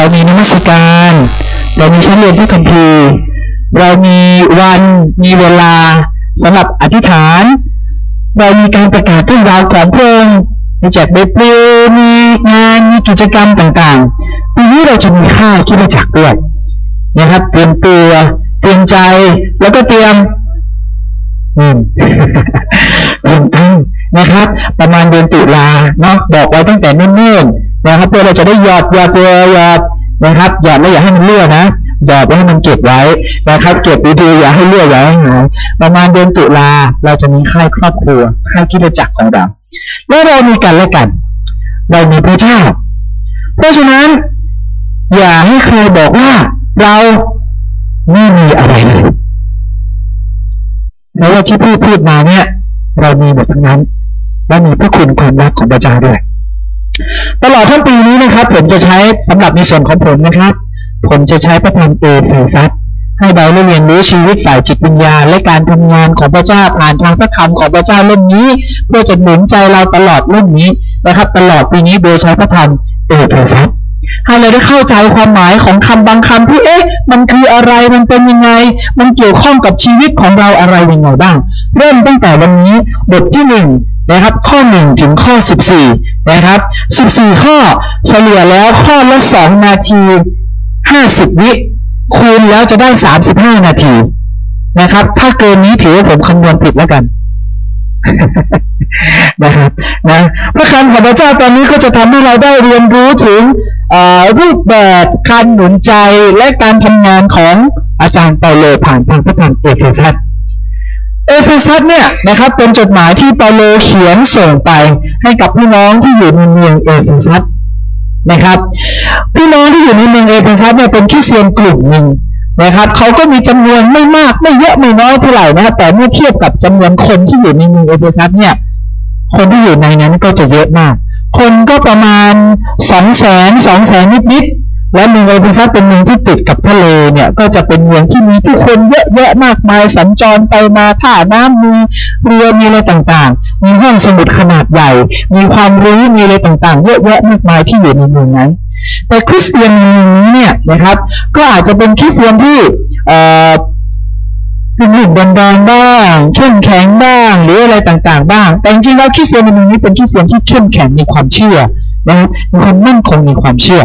เรามีนมัสการ เรามีชั้นเรียนพระคัมภีร์ เรามีวันมีเวลาสำหรับอธิษฐาน เรามีการประกาศเรื่องราวของพระองค์มีแจกเบปลิวมีงานมีกิจกรรมต่างๆปีนี้เราจะมีค่ายคิดจักรด้วยนะครับเตรียมตัวเตรียมใจแล้วก็เตรียมอืมเตรียมนะครับ ประมาณเดือนตุลาเนาะบอกไว้ตั้งแต่เนิ่นๆ นะครับเพื่อเราจะได้หยอดหยอดหยอดนะครับหยอดแล้วอย่าให้มันเลื่อนะหยอดไว้ให้มันเก็บไว้นะครับ เก็บดีๆอย่าให้เลื่ออย่าให้หายประมาณเดือนตุลาเราจะมีค่ายครอบครัวค่ายคิดจักรของเราและเรามีกันและกัน เรามีพระเจ้า เพราะฉะนั้น อย่าให้ใครบอกว่าเราไม่มีอะไรเลยแม้ว่าที่พูดพูดมาเนี่ย เรามีหมดทั้งนั้น และมีพระคุณความรักของพระเจ้าด้วย ตลอดทั้งปีนี้นะครับ ผมจะใช้สำหรับในส่วนของผมนะครับ ผมจะใช้พระธรรมเอเฟซัสให้เราได้เรียนรู้ชีวิตฝ่ายจิตวิญญาณและการทำงานของพระเจ้าผ่านทางพระคำของพระเจ้าเล่มนี้ เพื่อจะหนุนใจเราตลอดเล่มนี้นะครับ ตลอดปีนี้โดยใช้พระธรรมเอเฟซัสให้เราได้เข้าใจความหมายของคำบางคำที่เอ๊ะ มันคืออะไรมันเป็นยังไง มันเกี่ยวข้องกับชีวิตของเราอะไรยังไงบ้าง เริ่มตั้งแต่วันนี้บทที่หนึ่ง นะครับ ข้อหนึ่งถึงข้อสิบสี่นะครับสิบสี่ข้อเฉลี่ยแล้วข้อละสองนาทีห้าสิบวิคูณแล้วจะได้สามสิบห้านาทีนะครับ ถ้าเกินนี้ถือว่าผมคำนวณผิดแล้วกันนะครับนะพระคำของพระเจ้าตอนนี้ก็จะทำให้เราได้เรียนรู้ถึงรูปแบบการหนุนใจและการทำงานของอาจารย์เปาโลผ่านทางพระธรรมเอเฟซัส เอเฟซัสเนี่ยนะครับเป็นจดหมายที่เปาโลเขียนส่งไปให้กับพี่น้องที่อยู่ในเมืองเอเฟซัสนะครับ พี่น้องที่อยู่ในเมืองเอเฟซัสเนี่ยเป็นคริสเตียนกลุ่มหนึ่งนะครับเขาก็มีจำนวนไม่มากไม่เยอะไม่น้อยเท่าไหร่นะครับแต่เมื่อเทียบกับจำนวนคนที่อยู่ในเมืองเอเฟซัสเนี่ย คนที่อยู่ในนั้นก็จะเยอะมาก คนก็ประมาณสองแสนสองแสนนิดๆ และเมืองเอเฟซัสเป็นเมืองที่ติดกับทะเลเนี่ย ก็จะเป็นเมืองที่มีผู้คนเยอะแยะมากมายสัญจรไปมาท่าน้ำมีเรือมีอะไรต่างๆ มีห้องสมุดขนาดใหญ่ มีความรู้มีอะไรต่างๆ เยอะแยะมากมายที่อยู่ในเมืองนั้น แต่คริสเตียนในเมืองนี้เนี่ยนะครับ ก็อาจจะเป็นคริสเตียนที่เอ่อเป็นหนุ่มดันดอนบ้างเข้มแข็งบ้างหรืออะไรต่างๆ บ้าง แต่จริงๆแล้วคริสเตียนในเมืองนี้เป็นคริสเตียนที่เข้มแข็งในความเชื่อนะครับมีความมั่นคงในความเชื่อ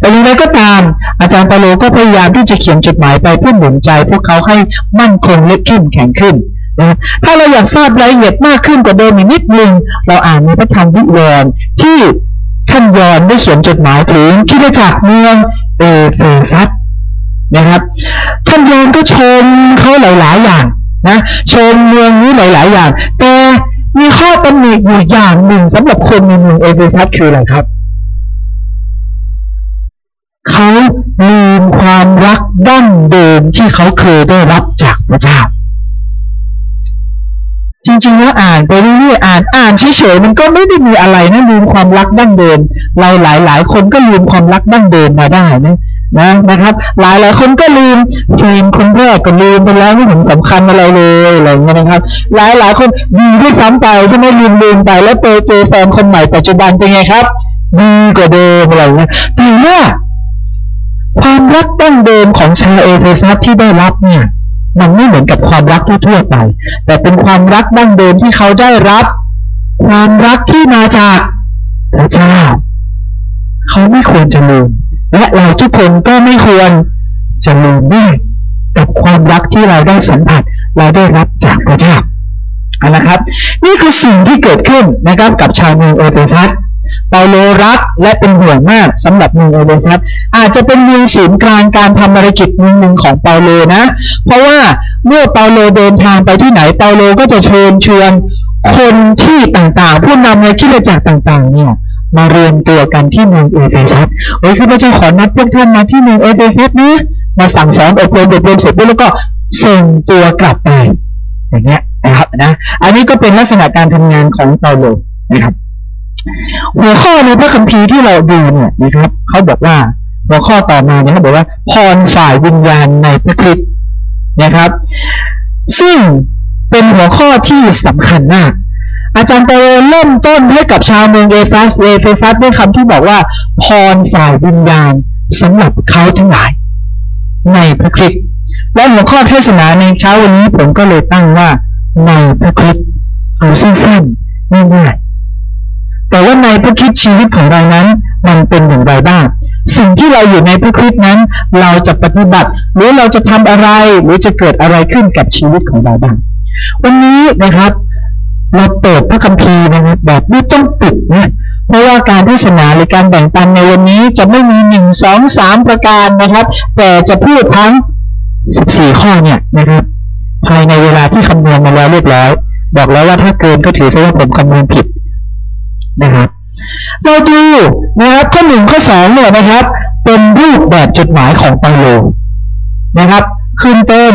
แต่อย่างไรก็ตาม อาจารย์เปาโลก็พยายามที่จะเขียนจดหมายไปเพื่อหนุนใจ พวกเขาให้มั่นคงและเข้มแข็งขึ้นนะถ้าเราอยากทราบรายละเอียดมากขึ้นกว่าเดิมอีกนิดนึง เราอ่านในพระธรรมวิวรณ์ที่ท่านยอนได้เขียนจดหมายถึงที่ได้จากเมืองเอเฟซัสนะครับ ท่านยอนก็ชมเขาหลาย ๆ อย่างนะชมเมืองนี้หลาย ๆ อย่าง แต่มีข้อตำหนิอยู่อย่างหนึ่งสำหรับคนในเมืองเอเฟซัสคืออะไรครับ เขาลืมความรักดั้งเดิมที่เขาเคยได้รับจากพระเจ้า จริงๆแล้วอ่านไปเรื่อยๆอ่านอ่านเฉยๆมันก็ไม่ได้มีอะไรนะลืมความรักดั้งเดิม เราหลายๆ คนก็ลืมความรักดั้งเดิมมาได้นะนะนะครับ หลายหลายคนก็ลืมแฟนคนแรกก็ลืมไปแล้วไม่เห็นสำคัญอะไรเลยอะไรเงี้ยนะครับ หลายหลายคนดีด้วยซ้ำไปใช่ไหมลืมลืมไปแล้วไปเจอแฟนคนใหม่ปัจจุบันเป็นไงครับดีกว่าเดิมอะไรเงี้ยแต่ว่า ความรักดั้งเดิมของชาวเอเฟซัสที่ได้รับเนี่ย มันไม่เหมือนกับความรักทั่วไป แต่เป็นความรักดั้งเดิมที่เขาได้รับ ความรักที่มาจากพระเจ้า เขาไม่ควรจะลืม และเราทุกคนก็ไม่ควรจะลืมด้วยกับความรักที่เราได้สัมผัส เราได้รับจากพระเจ้านะครับ นี่คือสิ่งที่เกิดขึ้นนะครับกับชาวเมืองเอเฟซัส เปาโลรักและเป็นห่วงมากสำหรับเมืองเอเฟซัสอาจจะเป็นเมืองศูนย์กลางการทำภารกิจเมืองหนึ่งของเปาโลนะ เพราะว่าเมื่อเปาโลเดินทางไปที่ไหนเปาโลก็จะเชิญชวนคนที่ต่างๆ ผู้นำในคริสตจักรต่างๆ เนี่ยมารวมตัวกันที่เมืองเอเฟซัสโอ้ยข้าพเจ้าขอนัดพวกท่านมาที่เมืองเอเฟซัสนะมาสั่งสอนอบรมอบรมเสร็จแล้วก็ส่งตัวกลับไปอย่างเงี้ยนะครับนะ อันนี้ก็เป็นลักษณะการทำงานของเปาโลนะครับ หัวข้อในพระคัมภีร์ที่เราดูเนี่ยนะครับเขาบอกว่าหัวข้อต่อมาเนี่ยเขาบอกว่าพรฝ่ายวิญญาณในพระคริสต์นะครับ ซึ่งเป็นหัวข้อที่สำคัญมาก อาจารย์เปาโลเริ่มต้นให้กับชาวเมืองเอฟัสเอเฟซัสด้วยคำที่บอกว่า พรฝ่ายวิญญาณสำหรับเขาทั้งหลาย ในพระคริสต์และหัวข้อเทศนาในเช้าวันนี้ผมก็เลยตั้งว่าในพระคริสต์เอาสั้นๆง่ายๆ แต่ว่าในพระคริสต์ชีวิตของเรานั้นมันเป็นอย่างไรบ้าง สิ่งที่เราอยู่ในพระคริสต์นั้น เราจะปฏิบัติ หรือเราจะทำอะไรหรือจะเกิดอะไรขึ้นกับชีวิตของเราบ้าง วันนี้นะครับ เราเปิดพระคัมภีร์นะครับแบบไม่ต้องปิดนะเพราะว่าการเทศนาหรือการแบ่งปันในวันนี้จะไม่มีหนึ่งสองสามประการนะครับ แต่จะพูดทั้งสิบสี่ข้อเนี่ยนะครับ ภายในเวลาที่คำนวณมาแล้วเรียบร้อย บอกแล้วว่าถ้าเกินก็ถือซะว่าผมคำนวณผิด นะครับเราดูนะครับข้อหนึ่งข้อสองเนี่ยนะครับ เป็นรูปแบบจดหมายของเปาโลนะครับ ขึ้นต้น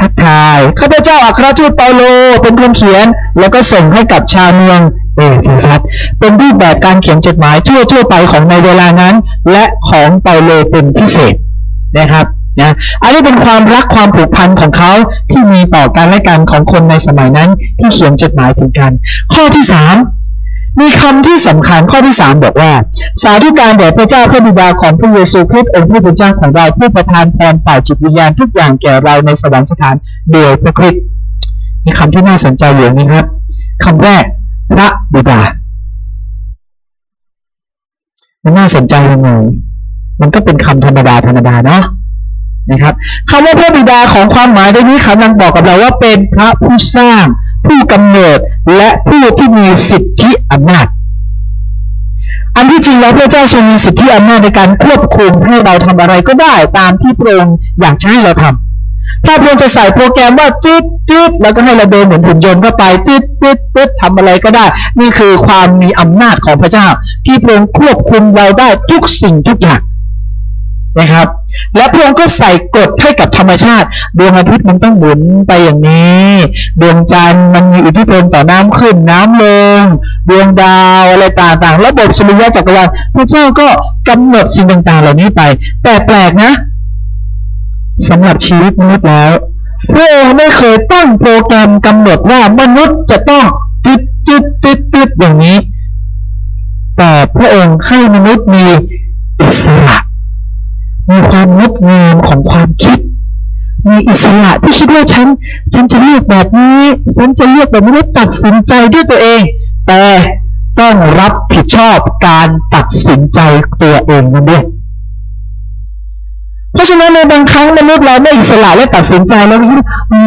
ทักทายข้าพเจ้าอัครทูตเปาโลเป็นคนเขียน แล้วก็ส่งให้กับชาวเมืองเอเฟซัสเป็นรูปแบบการเขียนจดหมายทั่วทั่วไปของในเวลานั้น และของเปาโลเป็นพิเศษนะครับนะอันนี้เป็นความรักความผูกพันของเขาที่มีต่อกันและกันของคนในสมัยนั้นที่เขียนจดหมายถึงกัน ข้อที่สาม มีคำที่สำคัญข้อที่สามบอกว่า สาธุการแด่พระเจ้าพระบิดาของพระเยซูคริสต์องค์ผู้เป็นเจ้าของเราผู้ประทานพรฝ่ายจิตวิญญาณทุกอย่างแก่เราในสวรรคสถานโดยพระคริสต์มีคำที่น่าสนใจอยู่นี้ครับคำแรกพระบิดา มันน่าสนใจยังไงมันก็เป็นคำธรรมดาธรรมดาเนาะนะครับคำว่าพระบิดาของความหมายในนี้คำนังบอกกับเราว่าเป็นพระผู้สร้าง ผู้กำเนิดและผู้ที่มีสิทธิอำนาจ อันที่จริงแล้วพระเจ้าทรงมีสิทธิอำนาจในการควบคุมให้เราทำอะไรก็ได้ตามที่พระองค์อยากให้เราทำถ้าพระองค์จะใส่โปรแกรมว่าจืดจืดแล้วก็ให้เราเดินเหมือนหุ่นยนต์เข้าไปจืดจืดจืดทำอะไรก็ได้ นี่คือความมีอำนาจของพระเจ้า ที่พระองค์ควบคุมเราได้ทุกสิ่งทุกอย่างนะครับ และพระองค์ก็ใส่กฎให้กับธรรมชาติ ดวงอาทิตย์มันต้องหมุนไปอย่างนี้ ดวงจันทร์มันมีอิทธิพลต่อน้ำขึ้นน้ำลง ดวงดาวอะไรต่างๆ ระบบสุริยะจักรวาลพระเจ้าก็กำหนดสิ่งต่างๆ เหล่านี้ไป แต่แปลกนะสำหรับชีวิตมนุษย์แล้วพระองค์ไม่เคยตั้งโปรแกรมกำหนดว่ามนุษย์จะต้องติดติดติดติดอย่างนี้ แต่พระองค์ให้มนุษย์มีอิสระ มีความงดงามของความคิด มีอิสระที่คิดว่าฉัน ฉันจะเลือกแบบนี้ ฉันจะเลือกแบบนี้ตัดสินใจด้วยตัวเอง แต่ต้องรับผิดชอบการตัดสินใจตัวเองนั่นด้วยเพราะฉะนั้นในบางครั้งมนุษย์เราไม่อิสระและตัดสินใจแล้วคิด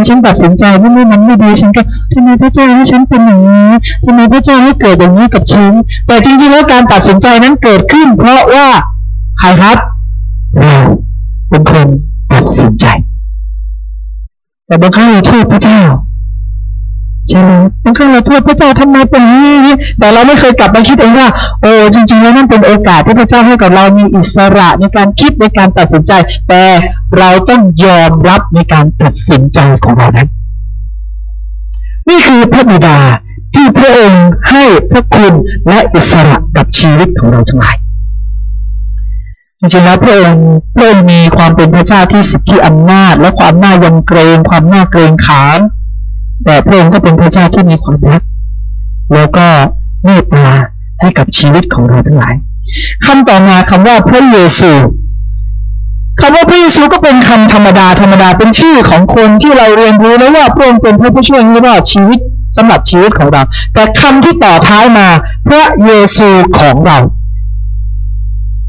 ฉันตัดสินใจว่านี่มันไม่ดีฉันก็ทำไมพระเจ้าให้ฉันเป็นอย่างนี้ทำไมพระเจ้าให้เกิดอย่างนี้กับฉันแต่จริงๆแล้วการตัดสินใจนั้นเกิดขึ้น เพราะว่าใครครับ เราเป็นคนตัดสินใจ แต่บางครั้งเราโทษพระเจ้าใช่ไหมบางครั้งเราโทษพระเจ้าทำไมเป็นอย่างนี้ แต่เราไม่เคยกลับมาคิดเองว่า โอ้จริงๆแล้วนั่นเป็นโอกาสที่พระเจ้าให้กับเรามีอิสระในการคิดในการตัดสินใจ แต่เราต้องยอมรับในการตัดสินใจของเรานั้น นี่คือพระบิดาที่พระองค์ให้พระคุณและอิสระกับชีวิตของเราทั้งหลาย จริงๆแล้วพระองค์พระองค์มีความเป็นพระเจ้าที่สิทธิอำนาจ และความน่ายำเกรงความน่าเกรงขาม แต่พระองค์ก็เป็นพระเจ้าที่มีความรักแล้วก็เมตตาให้กับชีวิตของเราทั้งหลายคำต่อมาคำว่าพระเยซูคำว่าพระเยซูก็เป็นคำธรรมดาธรรมดาเป็นชื่อของคนที่เราเรียนรู้แล้วว่าพระองค์เป็นพระผู้ช่วยให้รอดชีวิตสำหรับชีวิตของเรา แต่คำที่ต่อท้ายมา พระเยซูของเรา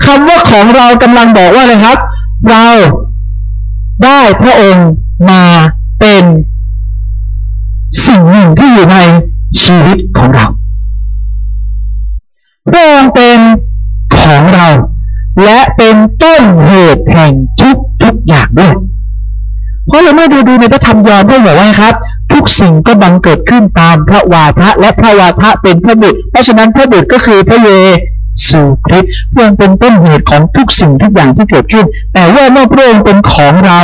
คำว่าของเรากำลังบอกว่าอะไรครับ เราได้พระองค์มาเป็นสิ่งหนึ่งที่อยู่ในชีวิตของเรา พระองค์เป็นของเรา และเป็นต้นเหตุแห่งทุกทุกอย่างด้วย เพราะเราเมื่อดูดูในพระธรรมยอห์นได้บอกว่าครับ ทุกสิ่งก็บังเกิดขึ้นตามพระวาทะและพระวาทะเป็นพระบุตร เพราะฉะนั้นพระบุตรก็คือพระเย ซูคริสต์พระองค์เป็นต้นเหตุของทุกสิ่งทุกอย่างที่เกิดขึ้น แต่ว่าเมื่อพระองค์เป็นของเรา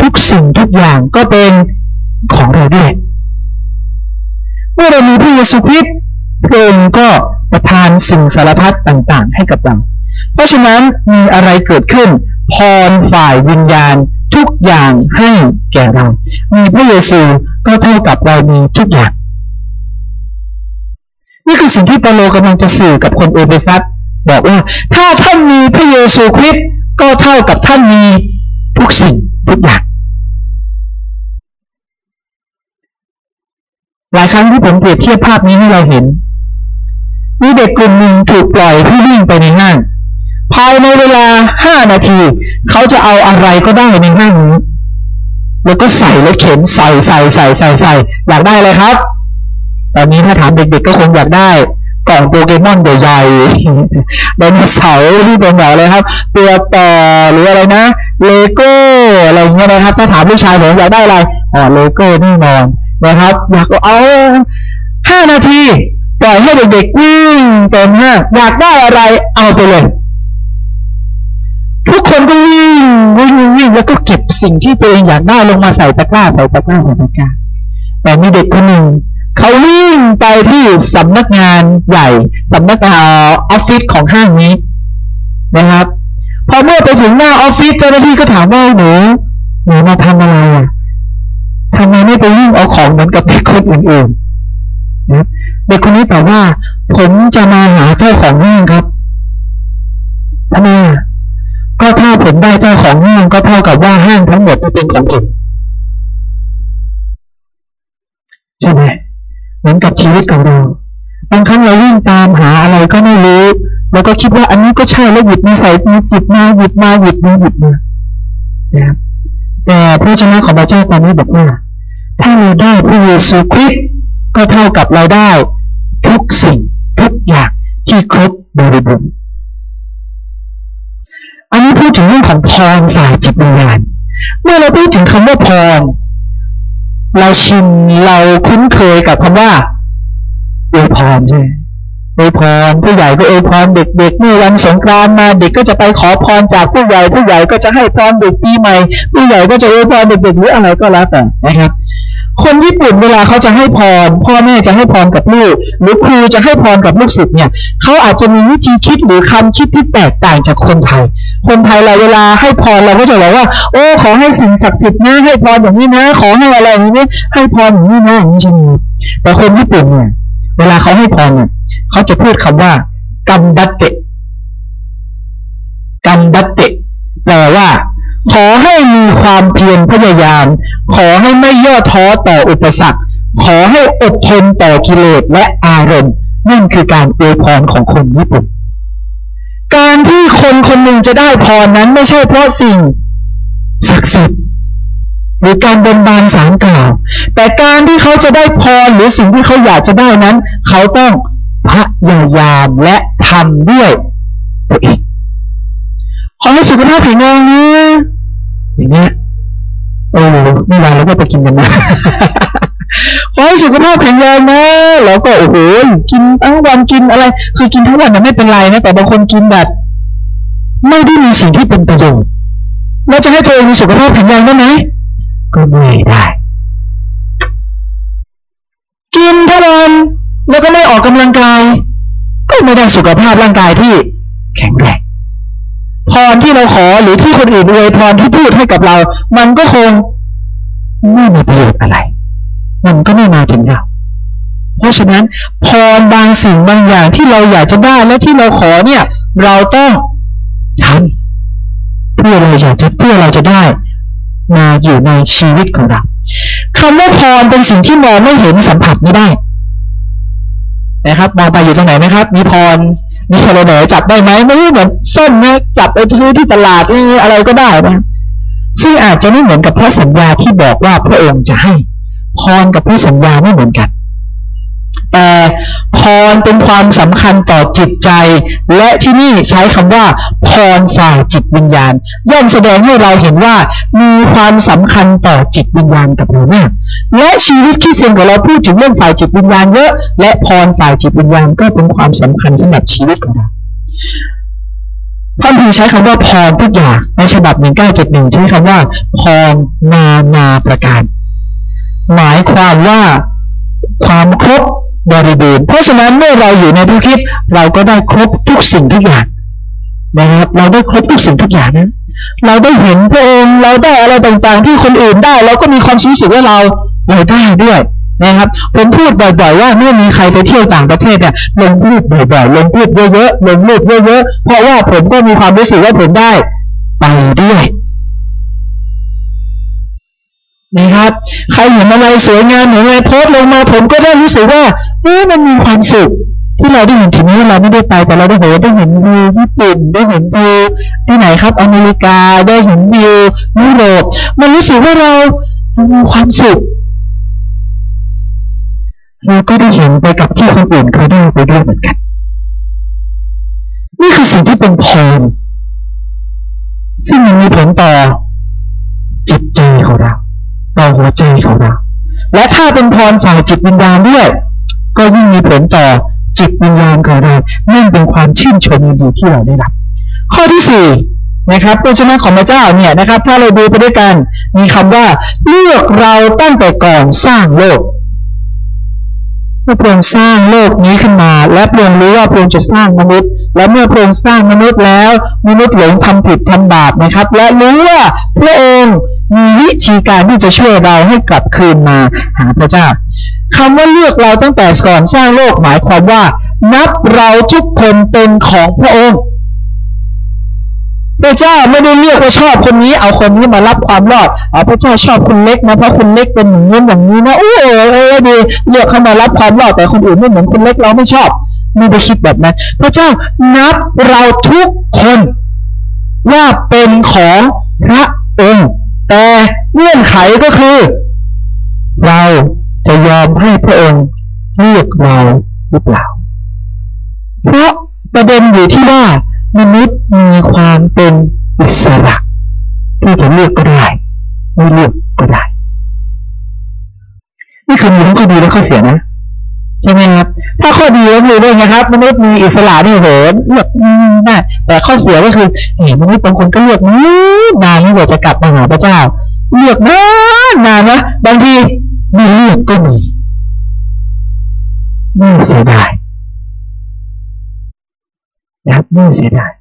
ทุกสิ่งทุกอย่างก็เป็นของเราด้วย เมื่อเรามีพระเยซูคริสต์พระองค์ก็ประทานสิ่งสารพัดต่างๆ ให้กับเรา เพราะฉะนั้นมีอะไรเกิดขึ้น พรฝ่ายวิญญาณทุกอย่างให้แก่เรา มีพระเยซูก็เท่ากับเรามีทุกอย่าง นี่คือสิ่งที่เปาโลกำลังจะสื่อกับคนเอเฟซัสบอกว่า ถ้าท่านมีพระเยซูคริสต์ก็เท่ากับท่านมีทุกสิ่งทุกอย่างหลายครั้งที่ผมเปรียบเทียบภาพนี้ให้เราเห็นมีเด็กกลุ่มหนึ่งถูกปล่อยให้วิ่งไปในห้าง ภายในเวลาห้านาที เขาจะเอาอะไรก็ได้ในห้างนี้แล้วก็ใส่แล้วเข็นใส่ใส่ใส่ใส่ใส่อยากได้อะไรครับ ตอนนี้ถ้าถามเด็กๆก็คงอยากได้กล่องโปเกมอนใหญ่ๆไดโนเสาร์ที่เป็นแบบเลยครับ ตัวต่อหรืออะไรนะ เลโก้อะไรเงี้ยนะครับ ถ้าถามลูกชายผมอยากได้อะไรอ๋อเลโก้แน่นอนนะครับ อยากเอาห้านาที ปล่อยให้เด็กๆวิ่งเต็มห้าอยากได้อะไรเอาไปเลย ทุกคนก็วิ่งวิ่งวิ่งแล้วก็เก็บสิ่งที่ตัวเองอยากได้ลงมาใส่ตะกร้าใส่ตะกร้าใส่ตะกร้า แต่มีเด็กคนหนึ่ง เขาวิ่งไปที่สำนักงานใหญ่สำนักงานออฟฟิศของห้างนี้นะครับ พอเมื่อไปถึงหน้าออฟฟิศเจ้าหน้าที่ก็ถามว่าหนูหนูมาทำอะไรอะทำไมไม่ไปยิ่งเอาของเหมือนกับเด็กคนอื่นๆนะเด็กคนนี้ตอบว่า ผมจะมาหาเจ้าของห้างครับทำไมก็ถ้าผมได้เจ้าของห้างก็เท่ากับว่าห้างทั้งหมดจะเป็นของผมใช่ไหม เหมือนกับชีวิตของเราบางครั้งเราวิ่งตามหาอะไรก็ไม่รู้แล้วก็คิดว่าอันนี้ก็ใช่แล้วหยิบมาใส่มาหยิบมาหยิบมาหยิบมาหยิบมานะครับแต่พระเจ้าของพระเจ้าตอนนี้บอกว่า ถ้าเราได้พระเยซูคริสต์ก็เท่ากับเราได้ ทุกสิ่งทุกอย่างที่ครบบริบูรณ์อันนี้พูดถึงเรื่องของพรฝ่ายจิตวิญญาณเมื่อเราพูดถึงคำว่าพร เราชินเราคุ้นเคยกับคำว่าอวยพรใช่ไหมอวยพรผู้ใหญ่ก็อวยพรเด็กๆเมื่อวันสงกรานต์มาเด็กก็จะไปขอพรจากผู้ใหญ่ ผู้ใหญ่ก็จะให้พรเด็กปีใหม่ ผู้ใหญ่ก็จะอวยพรเด็กๆหรืออะไรก็แล้วแต่นะครับ คนญี่ปุ่นเวลาเขาจะให้พร พ่อแม่จะให้พรกับลูก หรือครูจะให้พรกับลูกศิษย์เนี่ยเขาอาจจะมีวิธีคิดหรือคำคิดที่แตกต่างจากคนไทย คนไทยเราเวลาให้พรเราก็จะบอกว่า โอ้ขอให้สิ่งศักดิ์สิทธิ์นะให้พรอย่างนี้นะ ขอให้อะไรอย่างนี้ให้พรอย่างนี้นะอย่างนี้ใช่ไหมแต่คนญี่ปุ่นเนี่ยเวลาเขาให้พรเนี่ยเขาจะพูดคำว่ากัมดัตเตกัมดัตเตแปลว่า ขอให้มีความเพียรพยายาม ขอให้ไม่ย่อท้อต่ออุปสรรค ขอให้อดทนต่อกิเลสและอารมณ์นั่นคือการอวยพรของคนญี่ปุ่น การที่คนคนหนึ่งจะได้พรนั้นไม่ใช่เพราะสิ่งศักดิ์สิทธิ์หรือการบนบานสารกล่าว แต่การที่เขาจะได้พรหรือสิ่งที่เขาอยากจะได้นั้น เขาต้องพยายามและทำด้วยตัวเองขอให้สุขภาพแข็งแรงนะอย่างเงี้ยโอ้นี่วานเราก็ไปกินกันนะ ขอให้สุขภาพแข็งแรงนะ แล้วก็โอ้โหกินทั้งวันกินอะไร คือกินทั้งวันน่ะไม่เป็นไรนะแต่บางคนกินแบบ ไม่ได้มีสิ่งที่เป็นประโยชน์เราจะให้ตัวเองมีสุขภาพแข็งแรงได้ไหมก็ไม่ได้ กินทั้งวันแล้วก็ไม่ออกกำลังกาย ก็ไม่ได้สุขภาพร่างกายที่แข็งแรงพรที่เราขอหรือที่คนอื่นอวยพรที่พูดให้กับเรา มันก็คงไม่มีประโยชน์อะไร มันก็ไม่มาถึงเราเพราะฉะนั้นพรบางสิ่งบางอย่างที่เราอยากจะได้และที่เราขอเนี่ย เราต้องทำเพื่อเราอยากจะเพื่อเราจะได้ มาอยู่ในชีวิตของเราคำว่าพรเป็นสิ่งที่มองไม่เห็นสัมผัสไม่ได้นะครับมองไปอยู่ตรงไหนไหมครับ มีพร มีอะไรไหนจับได้ไหมไม่เหมือนส้มนะจับไปซื้อที่ตลาดอะไรก็ได้นะซึ่งอาจจะไม่เหมือนกับพระสัญญาที่บอกว่าพระองค์จะให้ พรกับพระสัญญาไม่เหมือนกัน แต่พรเป็นความสำคัญต่อจิตใจ และที่นี่ใช้คำว่าพรฝ่ายจิตวิญญาณ ย่อมแสดงให้เราเห็นว่ามีความสำคัญต่อจิตวิญญาณกับเรามากและชีวิตคริสเตียนของเราพูดถึงเรื่องฝ่ายจิตวิญญาณเยอะ และพรฝ่ายจิตวิญญาณก็เป็นความสำคัญสำหรับชีวิตของเราพระพีใช้คำว่าพรทุกอย่างในฉบับหนึ่งเก้าเจ็ดหนึ่งใช้คำว่าพรนานาประการ หมายความว่าความครบบริบูรณ์เพราะฉะนั้นเมื่อเราอยู่ในพระคิดเราก็ได้ครบทุกสิ่งทุกอย่างนะครับเราได้ครบทุกสิ่งทุกอย่างนั้นเราได้เห็นพระองค์เราได้อะไรต่างๆ ที่คนอื่นได้เราก็มีความรู้สึกว่าเราเราได้ด้วยนะครับ ผมพูดบ่อยๆว่าเมื่อมีใครไปเที่ยวต่างประเทศเนี่ยลงรูปบ่อยๆลงรูปเยอะๆลงรูปเยอะๆเพราะว่าผมก็มีความรู้สึกว่าผมได้ไปด้วย นะครับ ใครเห็นอะไรสวยงามเห็นอะไรโพสลงมาผมก็ได้รู้สึกว่าเอ๊ะมันมีความสุขที่เราได้เห็นถึงนี้เราไม่ได้ไปแต่เราได้เห็นได้เห็นวิวญี่ปุ่นได้เห็นวิวที่ไหนครับ อเมริกาได้เห็นวิวยุโรปมันรู้สึกว่าเรามีความสุขเราก็ได้เห็นไปกับที่คนอื่นเขาได้ไปด้วยเหมือนกัน นี่คือสิ่งที่เป็นพรซึ่งมันมีผลต่อจิตใจของเรา ต่อหัวใจของเรา และถ้าเป็นพรฝ่ายจิตวิญญาณด้วย ก็ยิ่งมีผลต่อจิตวิญญาณของเรานั่นเป็นความชื่นชมยินดีที่เราได้รับ ข้อที่สี่นะครับพระชนะของพระเจ้าเนี่ยนะครับ ถ้าเราดูไปด้วยกัน มีคำว่าเลือกเราตั้งแต่ก่อนสร้างโลกเมื่อพระองค์สร้างโลกนี้ขึ้นมา และพระองค์รู้ว่าพระองค์จะสร้างมนุษย์ และเมื่อพระองค์สร้างมนุษย์แล้ว มนุษย์หลงทำผิดทำบาปนะครับ และรู้ว่าพระองค์ มีวิธีการที่จะช่วยเราให้กลับคืนมาหาพระเจ้าคำว่าเลือกเราตั้งแต่ก่อนสร้างโลกหมายความว่า นับเราทุกคนเป็นของพระองค์พระเจ้าไม่ได้เลือกว่าชอบคนนี้ เอาคนนี้มารับความรอดเอาพระเจ้าชอบคนเล็กนะเพราะคนเล็กเป็นอย่างนี้อย่างนี้นะโอ้เออดีเลือกเขามารับความรอดแต่คนอื่นไม่เหมือนคนเล็กเราไม่ชอบไม่ได้คิดแบบนั้นพระเจ้านับเราทุกคนว่าเป็นของพระองค์ แต่เงื่อนไขก็คือ เราจะยอมให้พระองค์เลือกเราหรือเปล่า เพราะประเด็นอยู่ที่ว่ามนุษย์มีความเป็นอิสระที่จะเลือกก็ได้ไม่เลือกก็ได้ นี่คือมีทั้งข้อดีและข้อเสียนะ ใช่ไหมครับ ถ้าข้อดีก็คือด้วยนะครับมนุษย์มีอิสระนี่โหเลือกได้แต่ข้อเสียก็คือเห็นมนุษย์บางคนก็เลือกนานนี่กว่จะกลับมาหาพระเจ้า เลือกนานนานนะบางทีไม่เลือกก็มีน่าเสียดายนะครับน่าเสียดาย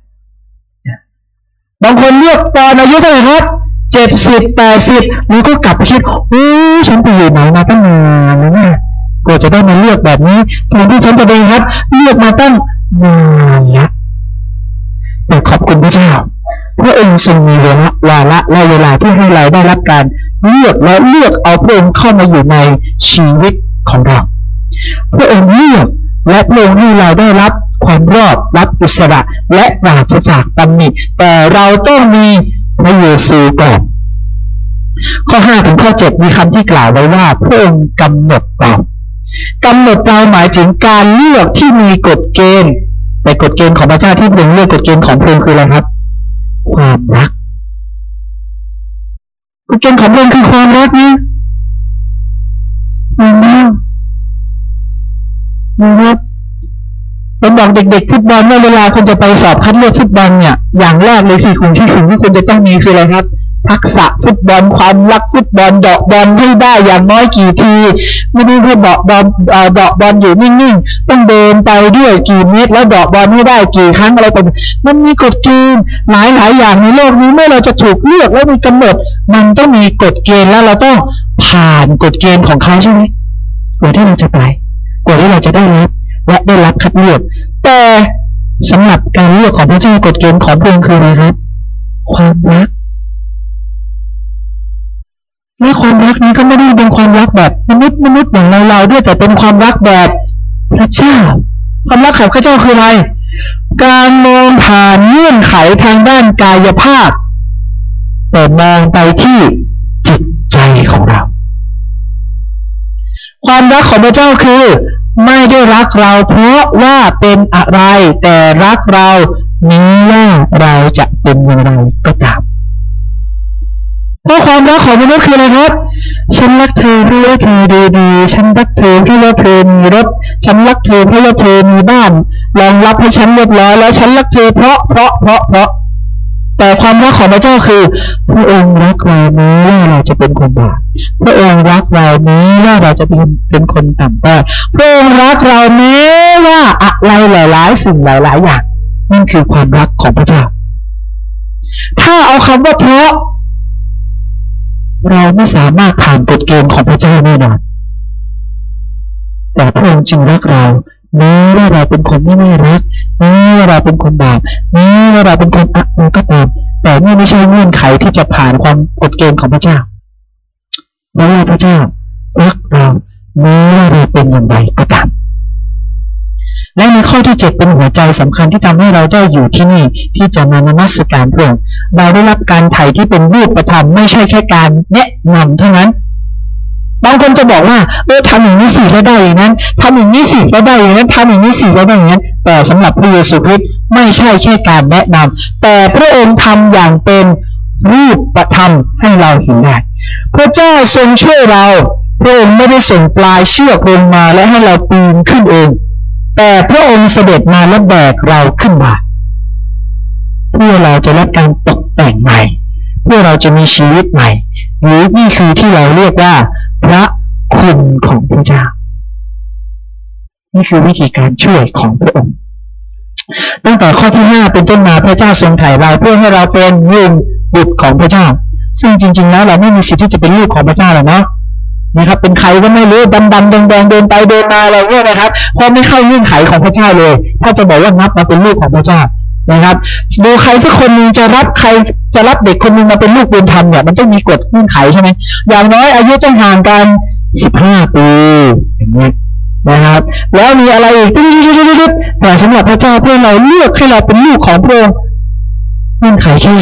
บางคนเลือกตอนอายุเท่าไหร่ครับเจ็ดสิบแปดสิบแล้วก็กลับไปคิดโอ้ฉันไปอยู่ไหนมาตั้งนานแล้วเนะ กว่าจะได้มาเลือกแบบนี้แทนที่ฉันจะไปครับเลือกมาตั้งนานแล้วแต่ขอบคุณพระเจ้าพระองค์ทรงมีเวลาวาระและเวลาที่ให้เราได้รับการเลือกและเลือกเอาพระองค์เข้ามาอยู่ในชีวิตของเรา พระองค์เลือกและพระองค์ให้เราได้รับความรอดรับอิสระและปราศจากตำหนิแต่เราต้องมีพระเยซูก่อนข้อห้าถึงข้อเจ็ดมีคำที่กล่าวไว้ว่าพระองค์กำหนดเรา กำหนดเราหมายถึงการเลือกที่มีกฎเกณฑ์แต่กฎเกณฑ์ของพระเจ้าที่พระองค์เลือกกฎเกณฑ์ของพระองค์คืออะไรครับ ความรักกฎเกณฑ์ของพระองค์คือความรักนี่ความรักนะครับผมบอกเด็กๆฟุตบอลว่าเวลาคุณจะไปสอบคัดเลือกฟุตบอลเนี่ย อย่างแรกเลยสิคุณที่สิ่งที่คุณจะต้องมีคืออะไรครับ ทักษะฟุตบอลความรักฟุตบอลเดาะบอลให้ได้อย่างน้อยกี่ทีไม่ได้แค่เดาะบอลเดาะบอลอยู่นิ่งๆต้องเดินไปด้วยกี่เมตรแล้วเดาะบอลให้ได้กี่ครั้งอะไรต่างมันมีกฎเกณฑ์หลายหลายอย่างในโลกนี้เมื่อเราจะถูกเลือกแล้วมีกำหนด มันต้องมีกฎเกณฑ์แล้วเราต้องผ่านกฎเกณฑ์ของเขาใช่ไหมกว่าที่เราจะไปกว่าที่เราจะได้รับและได้รับคัดเลือก แต่สำหรับการเลือกของพระเจ้ากฎเกณฑ์ของพระองค์คืออะไรครับความรัก และความรักนี้ก็ไม่ได้เป็นความรักแบบมนุษย์มนุษย์อย่างเราเราด้วยแต่เป็นความรักแบบพระเจ้า ความรักของพระเจ้าคืออะไร การมองผ่านเงื่อนไขทางด้านกายภาพ แต่มองไปที่จิตใจของเรา ความรักของพระเจ้าคือ ไม่ได้รักเราเพราะว่าเป็นอะไร แต่รักเรานี้ว่าเราจะเป็นอย่างไรก็ตาม เพราะความรักของมนุษย์คืออะไรครับ ฉันรักเธอเพราะว่าเธอดูดี ฉันรักเธอเพราะว่าเธอมีรถ ฉันรักเธอเพราะว่าเธอมีบ้านรองรับให้ฉันเรียบร้อยแล้ว ฉันรักเธอเพราะเพราะเพราะเพราะ แต่ความรักของพระเจ้าคือ พระองค์รักเรานี้ว่าเราจะเป็นคนบาป พระองค์รักเรานี้ว่าเราจะเป็นเป็นคนต่ำต้อย พระองค์รักเรานี้ว่าอะไรหลายๆสิ่งหลายๆอย่างนั่นคือความรักของพระเจ้า ถ้าเอาคำว่าเพราะ เราไม่สามารถผ่านกฎเกณฑ์ของพระเจ้าแน่นอนแต่พระองค์จึงรักเราแม้ว่าเราเป็นคนไม่น่ารักแม้ว่าเราเป็นคนบาปแม้ว่าเราเป็นคนอักโมก็ตามแต่นี่ไม่ใช่เงื่อนไขที่จะผ่านความกฎเกณฑ์ของพระเจ้าเพราะว่าพระเจ้ารักเราแม้ว่าเราเป็นอย่างไรก็ และในข้อที่เจ็ดเป็นหัวใจสำคัญที่ทำให้เราได้อยู่ที่นี่ที่จะมานมัสการพระองค์เราได้รับการไถ่ที่เป็นรูปธรรมไม่ใช่แค่การแนะนำเท่านั้น บางคนจะบอกว่าเออทำอย่างนี้สิแล้วได้อย่างนั้นทำอย่างนี้สิแล้วได้อย่างนั้นทำอย่างนี้สิแล้วได้อย่างนั้น แต่สำหรับพระเยซูคริสต์ไม่ใช่แค่การแนะนำแต่พระองค์ทำอย่างเป็นรูปประธรรมให้เราเห็นได้พระเจ้าทรงช่วยเราพระองค์ไม่ได้ส่งปลายเชือกลงมาและให้เราปีนขึ้นเอง แต่พระองค์เสด็จมาและแบกเราขึ้นมาเพื่อเราจะรับการตกแต่งใหม่ เพื่อเราจะมีชีวิตใหม่ หรือนี่คือที่เราเรียกว่า พระคุณของพระเจ้า นี่คือวิธีการช่วยของพระองค์ ตั้งแต่ข้อที่ห้าเป็นต้นมาพระเจ้าทรงไถ่เราเพื่อให้เราเป็นลูกบุตรของพระเจ้า ซึ่งจริง ๆ แล้วเราไม่มีสิทธิ์ที่จะเป็นลูกของพระเจ้าหรอกเนาะ นะครับ เป็นใครก็ไม่รู้ดำดำแดงแดงเดินไปเดินมาอะไรเงี้ยนะครับเพราะไม่เข้าเงื่อนไขของพระเจ้าเลย ถ้าจะบอกว่านับมาเป็นลูกของพระเจ้านะครับดูใครสักคนหนึ่งจะรับใครจะรับเด็กคนหนึ่งมาเป็นลูกบุญธรรมเนี่ยมันต้องมีกฎเงื่อนไขใช่ไหมอย่างน้อยอายุต้องห่างกันสิบห้าปีอย่างนี้นะครับ แล้วมีอะไรอีกแต่สำหรับพระเจ้าเพื่อเราเลือกให้เราเป็นลูกของพระองค์เงื่อนไขแค่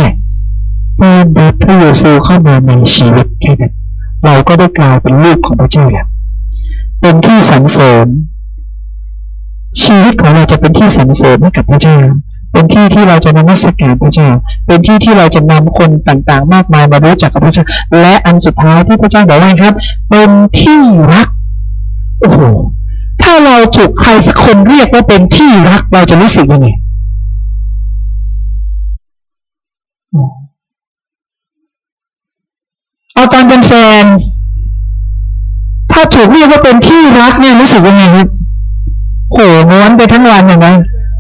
เมื่อพระเยซูเข้ามาในชีวิตแค่นั้น เราก็ได้กลายเป็นลูกของพระเจ้าแล้วเป็นที่สรรเสริญชีวิตของเราจะเป็นที่สรรเสริญให้กับพระเจ้า เป็นที่ที่เราจะนมัสการพระเจ้า เป็นที่ที่เราจะนำคนต่างๆ มากมายมารู้จักกับพระเจ้า และอันสุดท้ายที่พระเจ้าบอกว่าครับ เป็นที่รัก โอ้โห ถ้าเราถูกใครสักคนเรียกว่าเป็นที่รักเราจะรู้สึกยังไง เอาตอนเป็นแฟน ถ้าถูกเรียกว่าเป็นที่รักเนี่ยรู้สึกยังไงครับโหม้วนไปทั้งวันอย่างนั้น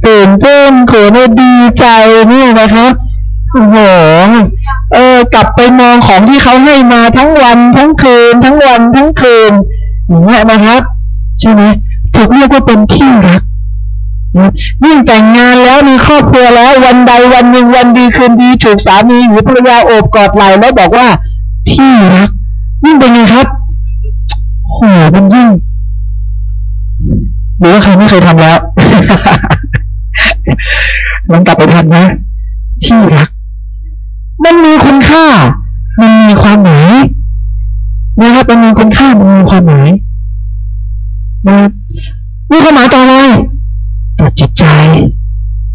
ตื่นเต้นโขนดีใจนี่นะครับโอ้โหเออกลับไปมองของที่เขาให้มาทั้งวันทั้งคืน ทั้งวันทั้งคืนอย่างเงี้ยนะครับ ใช่ไหมถูกเรียกว่าเป็นที่รักยิ่งแต่งงานแล้วมีครอบครัวแล้ว วันใดวันหนึ่งวันดีคืนดีถูกสามีหรือภรรยาโอบกอดไหล่แล้วบอกว่า ที่รักยิ่งเป็นไงครับโหมันยิ่งหรือว่าใครไม่เคยทำแล้วลองกลับไปทำนะ ที่รัก มันมีคุณค่า มันมีความหมายนะครับมันมีคุณค่ามันมีความหมายนะมีความหมายต่ออะไรต่อจิตใจ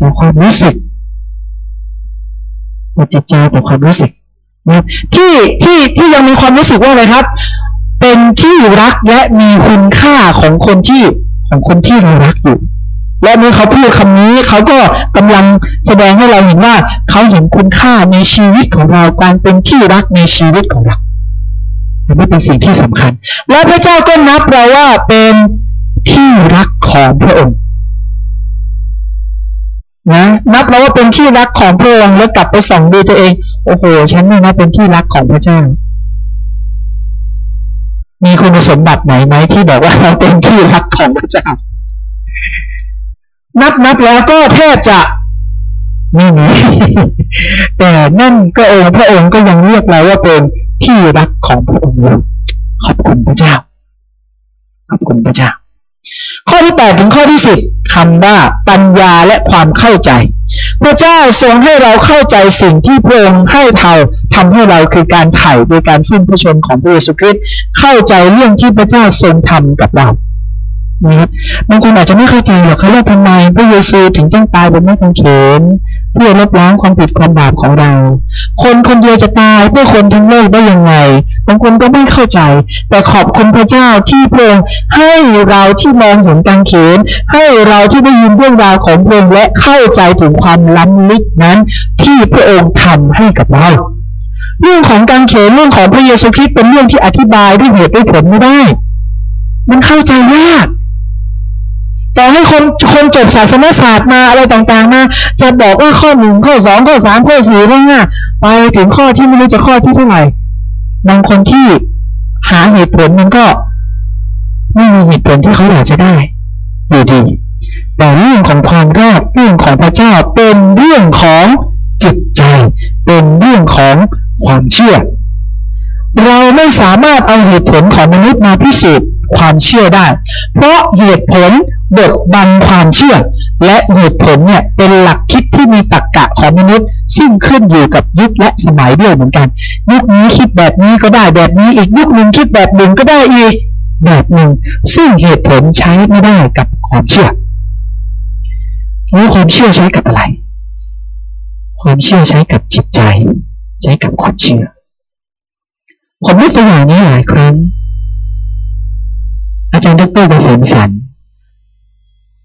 ต่อความรู้สึกต่อจิตใจต่อความรู้สึก นะที่ที่ที่ยังมีความรู้สึกว่าอะไรครับ เป็นที่รักและมีคุณค่าของคนที่ของคนที่เรารักอยู่ และเมื่อเขาพูดคำนี้เขาก็กำลังแสดงให้เราเห็นว่าเขาเห็นคุณค่าในชีวิตของเราการเป็นที่รักในชีวิตของเราอันนี้เป็นสิ่งที่สำคัญ และพระเจ้าก็นับเราว่าเป็นที่รักของพระองค์ นะนับเราว่าเป็นที่รักของพระองค์แล้วกลับไปส่องดูตัวเอง โอ้โห ฉันนี่นะเป็นที่รักของพระเจ้า มีคุณสมบัติไหนไหมที่บอกว่าเราเป็นที่รักของพระเจ้า นับนับแล้วก็แทบจะไม่มีแต่นั่นก็องค์พระองค์ก็ยังเรียกเราว่าเป็นที่รักของพระองค์ขอบคุณพระเจ้า ขอบคุณพระเจ้า ข้อที่แปดถึงข้อที่สิบคำว่าปัญญาและความเข้าใจ พระเจ้าทรงให้เราเข้าใจสิ่งที่พระองค์ให้เทาทำให้เราคือการไถ่โดยการสิ้นพระชนของพระเยซูคริสต์เข้าใจเรื่องที่พระเจ้าทรงทำกับเรานะครับบางคนอาจจะไม่เข้าใจหรอกเขาว่าทำไมพระเยซูถึงต้องตายบนไม้กางเขน เพื่อลบล้างความผิดความบาปของเรา คนคนเดียวจะตายเพื่อคนทั้งโลกได้ยังไงบางคนก็ไม่เข้าใจ แต่ขอบคุณพระเจ้าที่พระองค์ให้เราที่มองเห็นกางเขนให้เราที่ได้ยินเรื่องราวของพระองค์และเข้าใจถึงความล้ำลึกนั้น ที่พระองค์ทำให้กับเราเรื่องของกางเขนเรื่องของพระเยซูคริสต์เป็นเรื่องที่อธิบายด้วยเหตุด้วยผลไม่ได้ มันเข้าใจยาก แต่ให้คนคนจบศาสนศาสตร์มาอะไรต่างๆมาจะบอกว่าข้อหนึ่งข้อสองข้อสามข้อสี่ข้อห้าไปถึงข้อที่ไม่รู้จะข้อที่เท่าไหร่บางคนที่หาเหตุผลมันก็ไม่มีเหตุผลที่เขาอยากจะได้อยู่ดีแต่เรื่องของความรอดเรื่องของพระเจ้าเป็นเรื่องของจิตใจ เป็นเรื่องของความเชื่อ เราไม่สามารถเอาเหตุผลของมนุษย์มาพิสูจน์ความเชื่อได้ เพราะเหตุผล บดบังความเชื่อ และเหตุผลเนี่ยเป็นหลักคิดที่มีตรรกกะของมนุษย์ ซึ่งขึ้นอยู่กับยุคและสมัยด้วยเหมือนกัน ยุคนี้คิดแบบนี้ก็ได้แบบนี้อีกยุคหนึ่งคิดแบบหนึ่งก็ได้อีกแบบหนึ่ง ซึ่งเหตุผลใช้ไม่ได้กับความเชื่อแล้วความเชื่อใช้กับอะไร ความเชื่อใช้กับจิตใจ ใช้กับความเชื่อ ผมยกตัวอย่างนี้หลายครั้ง อาจารย์ดรเกษมสัน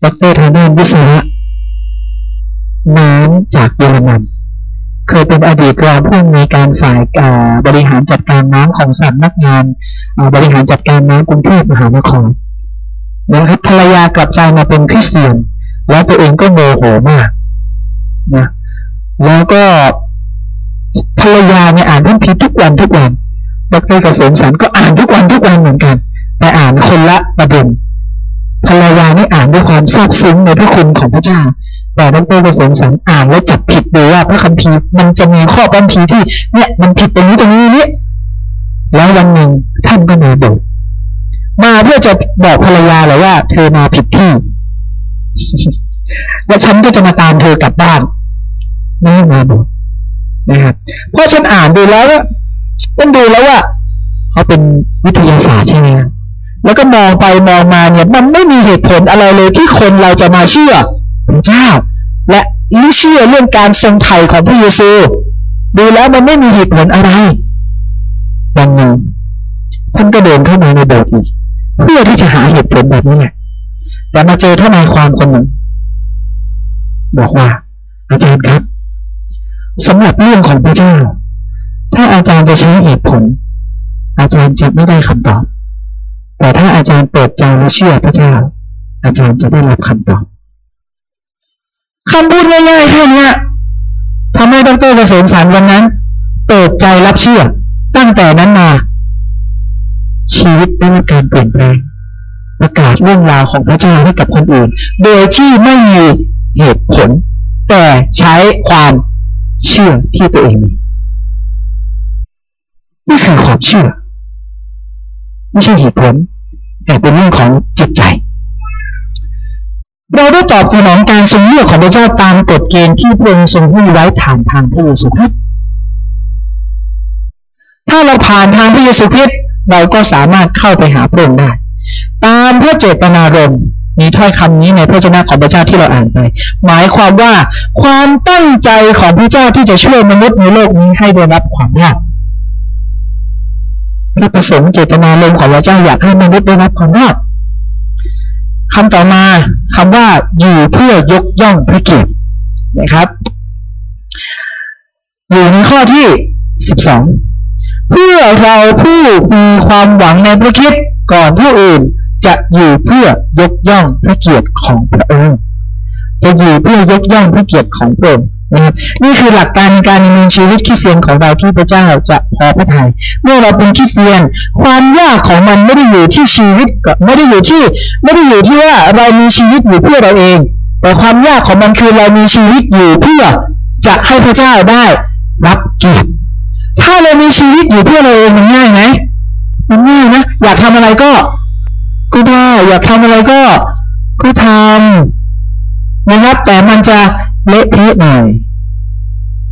ดรทางด้านวิศวะน้ำจากเยอรมันเคยเป็นอดีตรองผู้อำนวยการฝ่ายบริหารจัดการน้ำของสำนักงานบริหารจัดการน้ำกรุงเทพมหานครนะครับภรรยากลับใจมาเป็นคริสเตียน แล้วตัวเองก็โมโหมากนะแล้วก็ภรรยาเนี่ยอ่านท่านพีทุกวันทุกวันดรเกษมสันก็อ่านทุกวันทุกวันเหมือนกัน แต่อ่านคนละประเด็น ภรรยานี่อ่านด้วยความซาบซึ้งในพระคุณของพระเจ้า แต่ดรประสงค์สันอ่านแล้วจับผิดดูว่าพระคัมภีร์มันจะมีข้อคัมภีที่เนี่ยมันผิดตรงนี้ตรงนี้นี่แล้ววันหนึ่งท่านก็มาบอกมาเพื่อจะบอกภรรยาเลยว่า เธอมาผิดที่และฉันก็จะมาตามเธอกลับบ้านไม่มาบอกนะครับเพราะฉันอ่านดูแล้วว่าฉันดูแล้วว่าเขาเป็นวิทยาศาสตร์ใช่ไหม แล้วก็มองไปมองมาเนี่ย มันไม่มีเหตุผลอะไรเลยที่คนเราจะมาเชื่อพระเจ้า และเชื่อเรื่องการทรงไถ่ของพระเยซู ดูแล้วมันไม่มีเหตุผลอะไรวันหนึ่งท่านก็เดินเข้ามาในโบสถ์อีกเพื่อที่จะหาเหตุผลแบบนี้แหละแต่มาเจอท่านายความคนหนึ่งบอกว่า อาจารย์ครับสำหรับเรื่องของพระเจ้า ถ้าอาจารย์จะใช้เหตุผล อาจารย์จะไม่ได้คำตอบ แต่ถ้าอาจารย์เปิดใจและเชื่อพระเจ้า อาจารย์จะได้รับคำตอบคำพูดง่ายๆแค่นี้ทำให้ดรเกษมสารวันนั้น เปิดใจรับเชื่อ ตั้งแต่นั้นมา ชีวิตได้รับการเปลี่ยนแปลงประกาศเรื่องราวของพระเจ้าให้กับคนอื่น โดยที่ไม่มีเหตุผล แต่ใช้ความเชื่อที่ตัวเองมีนี่คือความเชื่อ ไม่ใช่เหตุผล แต่เป็นเรื่องของจิตใจ เราได้ตอบสนองการทรงเลือกของพระเจ้าตามกฎเกณฑ์ที่พระองค์ทรงให้ไว้ฐานทางพระเยซูคริสต์ถ้าเราผ่านทางพระเยซูคริสต์เราก็สามารถเข้าไปหาพระองค์ได้ ตามพระเจตนารมณ์มีถ้อยคำนี้ในพระเจ้าของพระเจ้าที่เราอ่านไป หมายความว่าความตั้งใจของพระเจ้าที่จะช่วยมนุษย์ในโลกนี้ให้ได้รับความยาก ระประสงค์เจตนาลมของพระเจ้าอยากให้มนุษย์ได้รับความรอดคำต่อมาคำว่าอยู่เพื่อยกย่องพระเกียรตินะครับ อยู่ในข้อที่สิบสองเพื่อเราผู้มีความหวังในพระคิดก่อนผู้อื่นจะอยู่เพื่อยกย่องพระเกียรติของพระองค์จะอยู่เพื่อยกย่องพระเกียรติของพระองค์ นะครับนี่คือหลักการในการดำเนินชีวิตคริสเตียนของเราที่พระเจ้าจะพอพระทยัยเมื่อเราเป็นคริสเตียน ความยากของมันไม่ได้อยู่ที่ชีวิตก็ไม่ได้อยู่ที่ ไม่ได้อยู่ที่ว่าเรามีชีวิตอยู่เพื่อเราเอง แต่ความยากของมันคือเรามีชีวิตอยู่เพื่อจะให้พระเจ้าได้รับเกียรติถ้าเรามีชีวิตอยู่เพื่อเราเองมันง่ายไหมมันง่ายนะอยากทำอะไรก็ ก็ได้อยากทำอะไรก็ก็ทำนะครับแต่มันจะ เละเทะหน่อย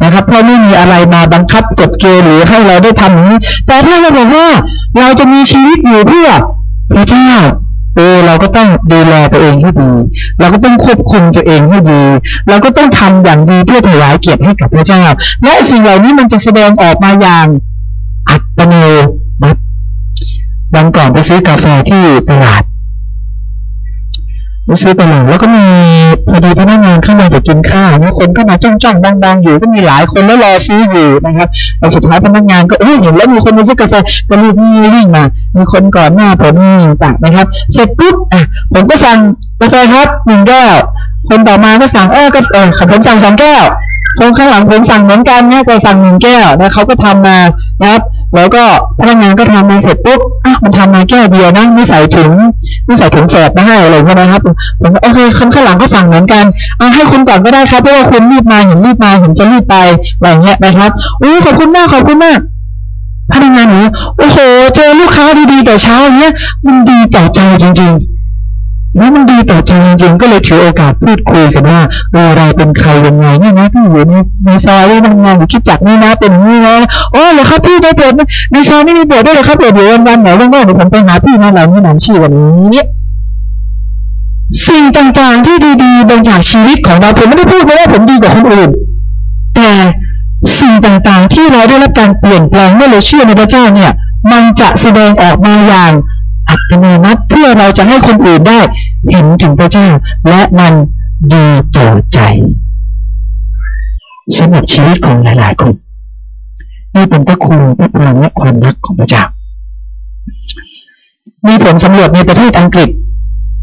นะครับ เพราะไม่มีอะไรมาบังคับกฎเกณฑ์หรือให้เราได้ทำอย่างนี้ แต่ถ้าเราบอกว่าเราจะมีชีวิตอยู่เพื่อพระเจ้าเออเราก็ต้องดูแลตัวเองให้ดี เราก็ต้องควบคุมตัวเองให้ดี เราก็ต้องทำอย่างดีเพื่อถวายเกียรติให้กับพระเจ้า และสิ่งเหล่านี้มันจะแสดงออกมาอย่างอัตโนมัติวันก่อนไปซื้อกาแฟที่ตลาด ไปซื้อตลาดแล้วก็มีพอดีพนักงานเข้ามาจะกินข้าวนะคนก็มาจ้องจ้องบางๆอยู่ก็มีหลายคนแล้วรอซื้ออยู่นะครับแต่สุดท้ายพนักงานก็เอ้ยเห็นแล้วมีคนมาซื้อกาแฟก็รีบวิ่งมา มีคนก่อนหน้าผมนี่ต่างนะครับ เสร็จปุ๊บอะผมก็สั่งกาแฟครับหนึ่งแก้วคนต่อมาก็สั่งเออก็เออผมสั่งสองแก้ว คนข้างหลังผมสั่งเหมือนกันเนี่ยก็สั่งหนึ่งแก้วนะเขาก็ทำมานะครับ แล้วก็พนักงานก็ทำมาเสร็จปุ๊บอะมันทำมาแก้วเดียวนะไม่ใส่ถุงไม่ใส่ถุงแสบมาให้อะไรเงี้ยนะครับผมโอเคคนข้างหลังก็สั่งเหมือนกันอะให้คุณก่อนก็ได้ครับเพราะว่าคุณรีบมาเห็นรีบมาเห็นจะรีบไปอะไรเงี้ยนะครับอุ้ขอบคุณมากขอบคุณมากพนักงานหนูโอ้โหเจอลูกค้าดีๆแต่เช้าเนี้ยมันดีต่อใจจริง ๆ แล้วมันดีต่อใจจริงๆก็เลยถือโอกาสพูดคุยกันว่าเออเราเป็นใครยังไงนี่นะพี่อยู่ในในซอยนี่ทำงานอยู่คิดจักนี่นะเป็นนี่นะโอ้เหรอครับพี่ได้เปิดในซอยนี่มีเปิดด้วยเหรอครับเปิดอยู่วันวันไหนว่างๆเดี๋ยวผมไปหาพี่นะเรานี่นำชื่อวันนี้สิ่งต่างๆที่ดีๆบางจากชีวิตของเราผมไม่ได้พูดว่าผมดีกว่าคนอื่น แต่สิ่งต่างๆที่เราได้รับการเปลี่ยนแปลงเมื่อเราเชื่อในพระเจ้าเนี่ย มันจะแสดงออกมาอย่าง อัตโนมัติเพื่อเราจะให้คนอื่นได้เห็นถึงพระเจ้า และมันดีต่อใจสำหรับชีวิตของหลาย ๆ คนนี่เป็นพระคุณพระพลังและความรักของพระเจ้า มีผลสำรวจในประเทศอังกฤษ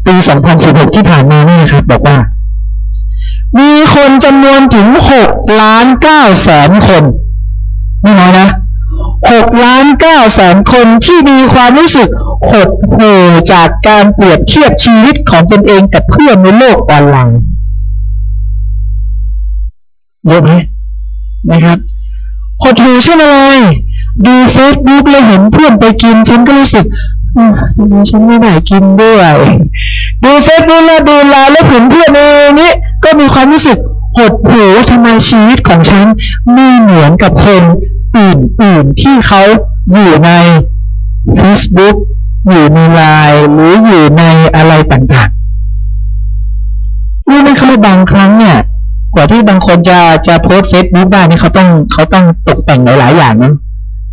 ปี 2016 ที่ผ่านมานี่นะครับ บอกว่า มีคนจำนวนถึง 6 ล้าน9แสนคนไม่น้อยนะหกล้านเก้าแสนคนที่มีความรู้สึก หดหู่จากการเปรียบเทียบชีวิตของตนเองกับเพื่อนในโลกออนไลน์เยอะไหมนะครับหดหู่ใช่ไหมดูเฟซบุ๊กแล้วเห็นเพื่อนไปกิน ฉันก็รู้สึกทำไมฉันไม่ได้กินด้วย ดูเฟซบุ๊กแล้วดูไลน์แล้วเห็นเพื่อนเองนี้ก็มีความรู้สึกหดหู่ทำไมชีวิตของฉันไม่เหมือนกับคนอื่นๆที่เขาอยู่ใน Facebook อยู่ในไลน์หรืออยู่ในอะไรต่างๆรู้ไหมครับบางครั้งเนี่ย กว่าที่บางคนจะจะโพสเฟซบุ๊กได้นี่เขาต้องเขาต้องตกแต่งหลาย ๆ อย่างนะ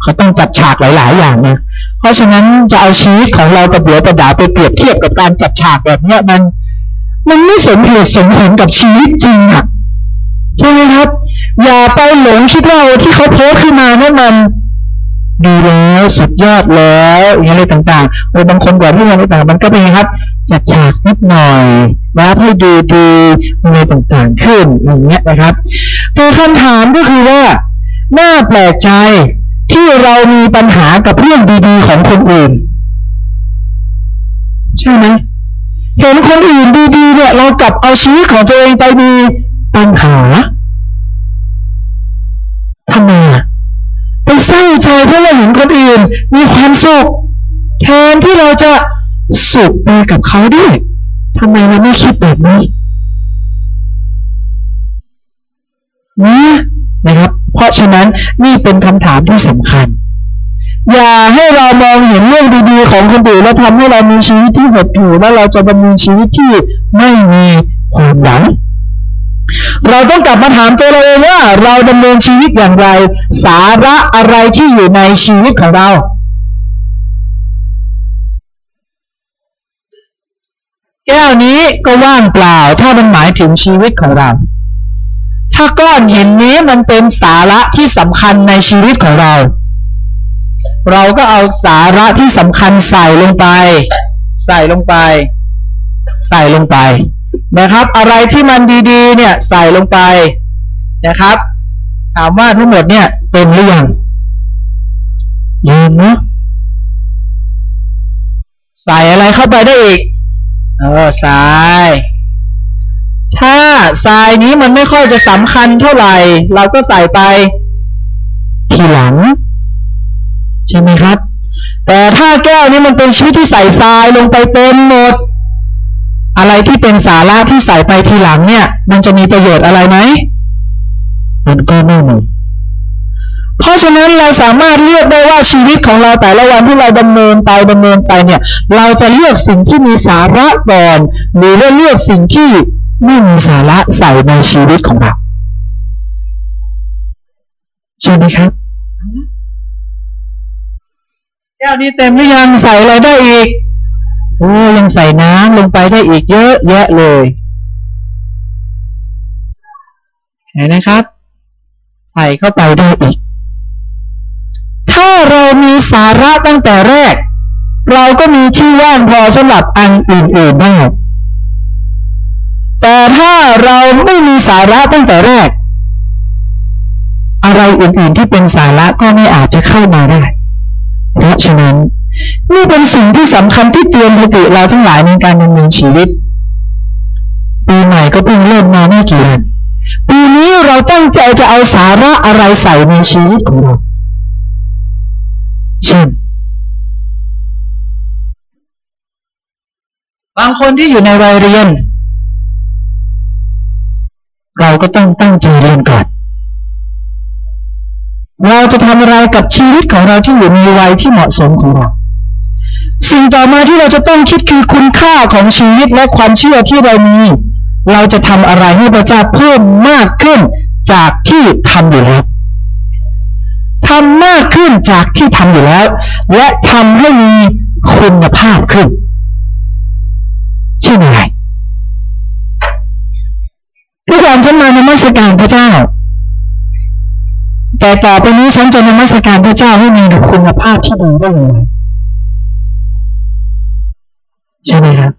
เขาต้องจัดฉากหลาย ๆ อย่างนะเพราะฉะนั้นจะเอาชีวิตของเราประเดี๋ยวประดาไปเปรียบเทียบกับการจัดฉากแบบเนี้ยมันมันไม่สมเหตุสมผลกับชีวิตจริงอะใช่ไหมครับ อย่าไปหลงคิดว่าที่เขาโพสขึ้นมานั่นมัน ดีแล้วสุดยอดแล้วอะไรต่างๆโอ้บางคนก่อนที่อะไรต่างมันก็เป็นครับ จัดฉากนิดหน่อยนะให้ดูดีอะไรต่างๆขึ้นอย่างเงี้ยนะครับแต่คำถามก็คือว่าน่าแปลกใจที่เรามีปัญหากับเรื่องดีๆของคนอื่น ใช่ไหมเห็นคนอื่นดีๆเนี่ย เรากลับเอาชีวิตของตัวเองไปมีปัญหาทำไมอะ เศร้าใจเพราะเราเห็นคนอื่น มีความสุข แทนที่เราจะสุขไปกับเขาด้วยทำไมเราไม่คิดแบบนี้นี่นะครับ เพราะฉะนั้นนี่เป็นคำถามที่สำคัญ อย่าให้เรามองเห็นเรื่องดีๆของคนอื่นแล้วทำให้เรามีชีวิตที่หดหู่แล้วเราจะดำเนินชีวิตที่ไม่มีความหวัง เราต้องกลับมาถามตัวเราเองว่า เราดำเนินชีวิตอย่างไร สาระอะไรที่อยู่ในชีวิตของเราแก้วนี้ก็ว่างเปล่า ถ้ามันหมายถึงชีวิตของเรา ถ้าก้อนหินนี้มันเป็นสาระที่สำคัญในชีวิตของเรา เราก็เอาสาระที่สำคัญใส่ลงไป ใส่ลงไป ใส่ลงไป นะครับ อะไรที่มันดีๆ เนี่ยใส่ลงไปนะครับ ถามว่าทั้งหมดเนี่ยเต็มหรือยังยังนะใส่อะไรเข้าไปได้อีก เออทราย ถ้าทรายนี้มันไม่ค่อยจะสำคัญเท่าไหร่ เราก็ใส่ไป ทีหลัง ใช่ไหมครับ แต่ถ้าแก้วนี้มันเป็นชีวิตที่ใส่ทรายลงไปเต็มหมด อะไรที่เป็นสาระที่ใส่ไปทีหลังเนี่ย มันจะมีประโยชน์อะไรไหมมันก็ไม่มีเพราะฉะนั้นเราสามารถเลือกได้ว่าชีวิตของเราแต่ละวันที่เราดำเนินไปดำเนินไปเนี่ย เราจะเลือกสิ่งที่มีสาระก่อนหรือว่าเลือกสิ่งที่ไม่มีสาระใส่ในชีวิตของเราใช่ไหมครับแก้วนี้เต็มหรือยังใส่อะไรได้อีก โอ้ยังใส่น้ำลงไปได้อีกเยอะแยะเลย เห็นไหมครับ ใส่เข้าไปได้อีก ถ้าเรามีสาระตั้งแต่แรก เราก็มีที่ว่างพอสำหรับอันอื่นๆได้แต่ถ้าเราไม่มีสาระตั้งแต่แรก อะไรอื่นๆที่เป็นสาระก็ไม่อาจจะเข้ามาได้ เพราะฉะนั้น นี่เป็นสิ่งที่สำคัญที่เตือนสติเราทั้งหลายในการดำเนินชีวิต ปีใหม่ก็เพิ่งเริ่มมาไม่กี่วันปีนี้เราตั้งใจจะเอาสาระอะไรใส่ในชีวิตของเราเช่นบางคนที่อยู่ในวัยเรียน เราก็ต้องตั้งใจเรียนก่อนเราจะทำอะไรกับชีวิตของเราที่อยู่ในวัยที่เหมาะสมของเรา สิ่งต่อมาที่เราจะต้องคิดคือคุณค่าของชีวิตและความเชื่อที่เรามี เราจะทำอะไรให้พระเจ้าเพิ่มมากขึ้นจากที่ทำอยู่แล้วทำมากขึ้นจากที่ทำอยู่แล้ว และทำให้มีคุณภาพขึ้นชื่ออะไรทุกวันฉันมานมัสการพระเจ้า แต่ต่อไปนี้ฉันจะนมัสการพระเจ้าให้มีคุณภาพที่ดีได้ยังไง ใช่ไหมครับ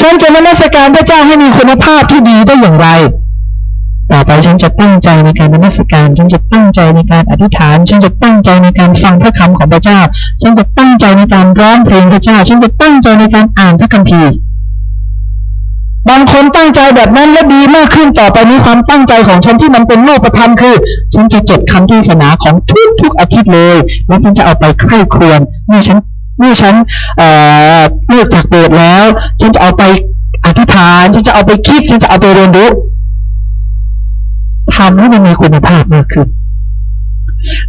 ฉันจะนมัสการพระเจ้าให้มีคุณภาพที่ดีได้อย่างไร ต่อไปฉันจะตั้งใจในการนมัสการ ฉันจะตั้งใจในการอธิษฐาน ฉันจะตั้งใจในการฟังพระคำของพระเจ้า ฉันจะตั้งใจในการร้องเพลงพระเจ้า ฉันจะตั้งใจในการอ่านพระคัมภีร์บางคนตั้งใจแบบนั้นและดีมากขึ้นต่อไปนี้ความตั้งใจของฉันที่มันเป็นรูปธรรมคือ ฉันจะจดคำที่ศาสนาของทุกทุกอาทิตย์เลย แล้วฉันจะเอาไปใคร่ครวญเมื่อฉัน เมื่อฉันเอ่อเลิกจากโบสถ์แล้ว ฉันจะเอาไปอธิษฐาน ฉันจะเอาไปคิด ฉันจะเอาไปเรียนรู้ทำให้มันมีคุณภาพมากขึ้น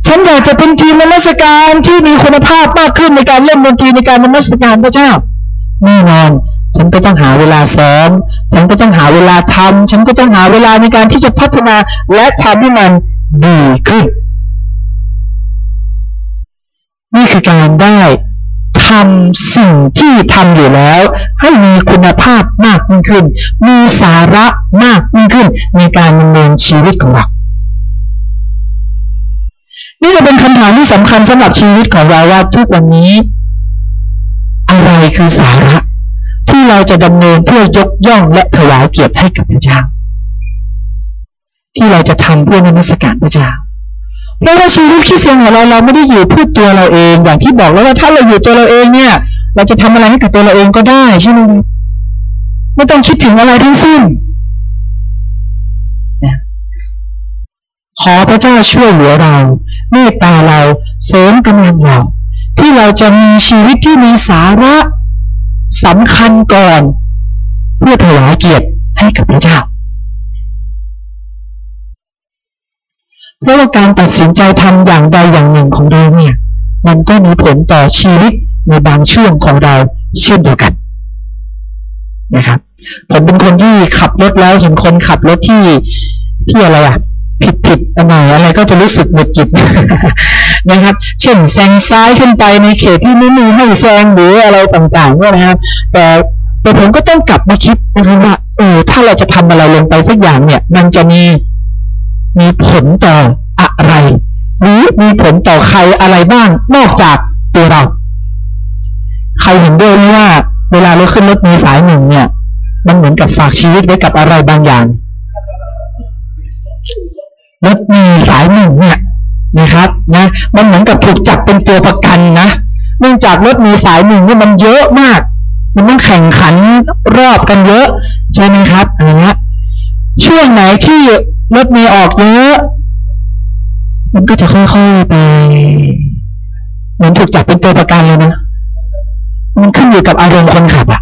ฉันอยากจะเป็นทีมนมัสการที่มีคุณภาพมากขึ้นในการเล่นดนตรีในการนมัสการพระเจ้าแน่นอน ฉันก็ต้องหาเวลาซ้อม ฉันก็ต้องหาเวลาทำฉันก็ต้องหาเวลาในการที่จะพัฒนาและทำให้มันดีขึ้น นี่คือการได้ ทำสิ่งที่ทำอยู่แล้ว ให้มีคุณภาพมากยิ่งขึ้น มีสาระมากยิ่งขึ้น ในการดำเนินชีวิตของเรา นี่จะเป็นคำถามที่สำคัญสำหรับชีวิตของเราว่าทุกวันนี้ อะไรคือสาระ ที่เราจะดำเนินเพื่อยกย่องและถวายเกียรติให้กับพระเจ้า ที่เราจะทำเพื่อนมัสการพระเจ้า เพราะว่าชีวิตคิดเสียงของเราเราไม่ได้อยู่เพื่อตัวเราเอง อย่างที่บอกแล้วว่าถ้าเราอยู่ตัวเราเองเนี่ย เราจะทำอะไรให้กับตัวเราเองก็ได้ใช่ไหมไม่ต้องคิดถึงอะไรทั้งสิ้นขอพระเจ้าช่วยเหลือเราเมตตาเราเสริมกำลังเราที่เราจะมีชีวิตที่มีสาระสำคัญก่อน เพื่อถวายเกียรติให้กับพระเจ้า เพราะว่าการตัดสินใจทำอย่างใดอย่างหนึ่งของเราเนี่ย มันก็มีผลต่อชีวิตในบางช่วงของเราเช่นเดียวกันนะครับผมเป็นคนที่ขับรถแล้วเห็นคนขับรถที่ที่อะไรอะผิดผิดอะไรอะไรก็จะรู้สึกหงุดหงิดนะครับ เช่นแซงซ้ายขึ้นไปในเขตที่ไม่มีให้แซงหรืออะไรต่างๆเนี่ยนะครับ แต่แต่ผมก็ต้องกลับมาคิดนะครับว่าเออถ้าเราจะทำอะไรลงไปสักอย่างเนี่ย มันจะมี มีผลต่ออะไร หรือมีผลต่อใครอะไรบ้าง นอกจากตัวเรา ใครเห็นด้วยว่า เวลาเราขึ้นรถมีสายหนึ่งเนี่ย มันเหมือนกับฝากชีวิตไว้กับอะไรบางอย่างรถมีสายหนึ่งเนี่ยนะครับนะมันเหมือนกับถูกจับเป็นตัวประกันนะเนื่องจากรถมีสายหนึ่งเนี่ยมันเยอะมาก มันต้องแข่งขันรอบกันเยอะ ใช่ไหมครับอันนี้ช่วงไหนที่ รถมีออกเยอะ มันก็จะค่อยๆไป เหมือนถูกจับเป็นตัวประกันเลยนะ มันขึ้นอยู่กับอารมณ์คนขับอะ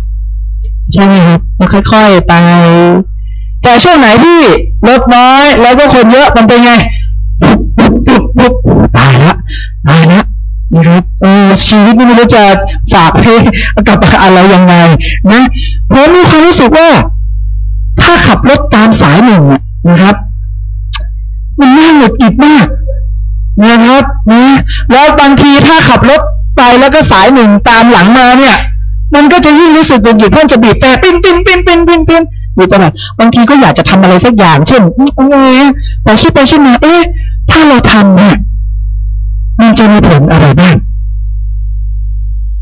ใช่ไหมครับมันค่อยๆไป แต่ช่วงไหนที่รถน้อย แล้วก็คนเยอะมันเป็นไงปุ๊บปุ๊บตายละตายละนะครับเออชีวิตนี่ไม่รู้จะฝากให้กับอะไรยังไงนะ เพราะมีความรู้สึกว่า ถ้าขับรถตามสายหนึ่งนะครับ มันน่าหงุดหงิดมากนะครับนะแล้วบางทีถ้าขับรถไปแล้วก็สายหนึ่งตามหลังมาเนี่ย มันก็จะยิ่งรู้สึกหงุดหงิดเพื่อนจะบีบแต่ปิ้นปิ้นปิ้นปิ้นปิ้นปิ้นอยู่ตลอดบางทีก็อยากจะทำอะไรสักอย่าง เช่นโอ้ยแต่คิดไปคิดมาเอ๊ะ ถ้าเราทำเนี่ยมันจะมีผลอะไรบ้าง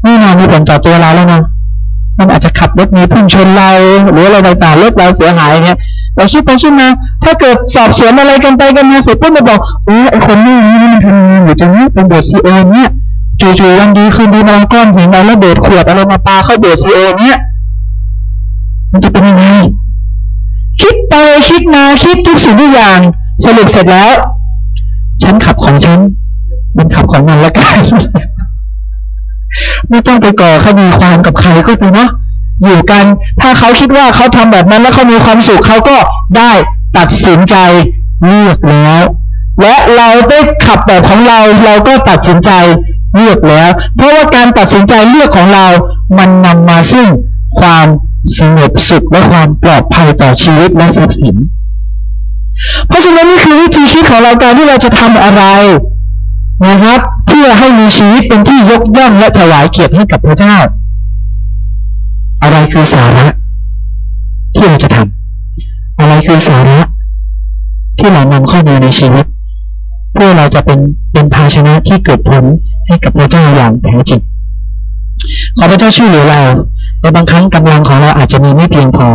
นี่นอนมีผลต่อตัวเราแล้วนะมันอาจจะขับรถมีพุ่งชนเรา หรืออะไรต่างๆรถเราเสียหายเนี่ย เราคิดไปคิดมา ถ้าเกิดสอบสวนอะไรกันไปกันมาเสร็จปุ๊บมาบอกโอ้ไอคนนี้นี่มันทำงานอยู่ตรงนี้ตรงบทซีเอเนี่ยจู่ๆวันดีคืนดีมาก้อนหินมาระเบิดขวดอะไรมาปาเข้าโบสซีโอเนี้ยมันจะเป็นยังไงคิดไปคิดมาคิดทุกสิ่งทุกอย่าง สรุปเสร็จแล้ว ฉันขับของฉันมันขับของมันละกันไม่ต้องไปก่อคดีความกับใครก็ได้เนาะ อยู่กัน ถ้าเขาคิดว่าเขาทำแบบนั้นแล้วเขามีความสุขเขาก็ได้ตัดสินใจเลือกแล้ว และเราได้ขับแบบของเราเราก็ตัดสินใจเลือกแล้ว เพราะว่าการตัดสินใจเลือกของเรา มันนำมาซึ่งความสงบสุขและความปลอดภัยต่อชีวิตและทรัพย์สิน เพราะฉะนั้นนี่คือวิธีคิดของเราการที่เราจะทำอะไรนะครับ เพื่อให้มีชีวิตเป็นที่ยกย่องและถวายเกียรติให้กับพระเจ้า อะไรคือสาระที่เราจะทำอะไรคือสาระที่เรานำเข้ามาในชีวิต เพื่อเราจะเป็นเป็นภาชนะที่เกิดผลให้กับพระเจ้าอย่างแท้จริงขอพระเจ้าช่วยเหลือเราในบางครั้งกำลังของเราอาจจะมีไม่เพียงพอ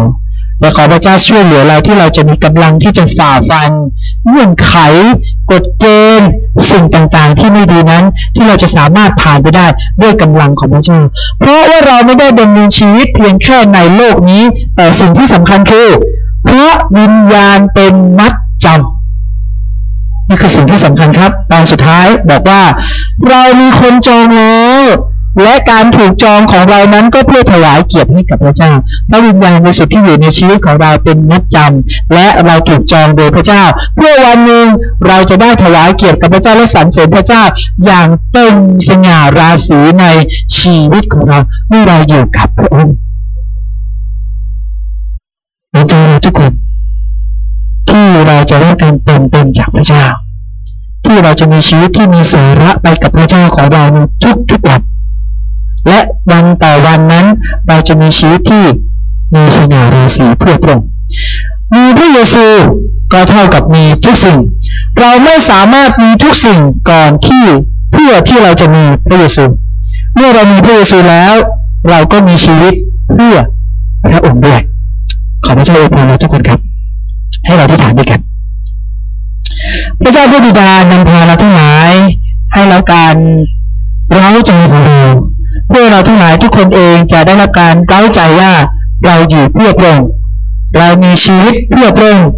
แต่ขอพระเจ้าช่วยเหลือเราที่เราจะมีกำลังที่จะฝ่าฟันเงื่อนไข กฎเกณฑ์สิ่งต่างๆ ที่ไม่ดีนั้น ที่เราจะสามารถผ่านไปได้ด้วยกำลังของพระเจ้า เพราะว่าเราไม่ได้ดำเนินชีวิตเพียงแค่ในโลกนี้ แต่สิ่งที่สำคัญคือเพราะวิญญาณเป็นมัดจำนี่คือสิ่งที่สำคัญครับ ตอนสุดท้ายบอกว่า เรามีคนจองแล้ว และการถูกจองของเรานั้นก็เพื่อถวายเกียรติให้กับพระเจ้า พระวิญญาณบริสุทธิ์ที่อยู่ในชีวิตของเราเป็นมัดจำและเราถูกจองโดยพระเจ้า เพื่อวันหนึ่งเราจะได้ถวายเกียรติกับพระเจ้าและสรรเสริญพระเจ้า อย่างเต็มสง่าราศีในชีวิตของเราเมื่อเราอยู่กับพระองค์เราเจอเราทุกคนที่เราจะได้การเติมเต็มจากพระเจ้า ที่เราจะมีชีวิตที่มีสาระไปกับพระเจ้าของเราทุกทุกวัน และวันต่อวันนั้น เราจะมีชีวิตที่มีสง่าราศีเพื่อพระองค์มีพระเยซูก็เท่ากับมีทุกสิ่ง เราไม่สามารถมีทุกสิ่งก่อนที่เพื่อที่เราจะมีพระเยซู เมื่อเรามีพระเยซูแล้ว เราก็มีชีวิตเพื่อพระองค์ด้วยขอพระเจ้าอวยพรเราทุกคนครับ ให้เราที่ฐานด้วยกัน พระเจ้าพระบิดานำพาเราทั้งหลาย ให้เราการร้าใจของเรา เพื่อเราทั้งหลายทุกคนเองจะได้รับการเล้าใจว่าเราอยู่เพื่อพระองค์เรามีชีวิตเพื่อพระองค์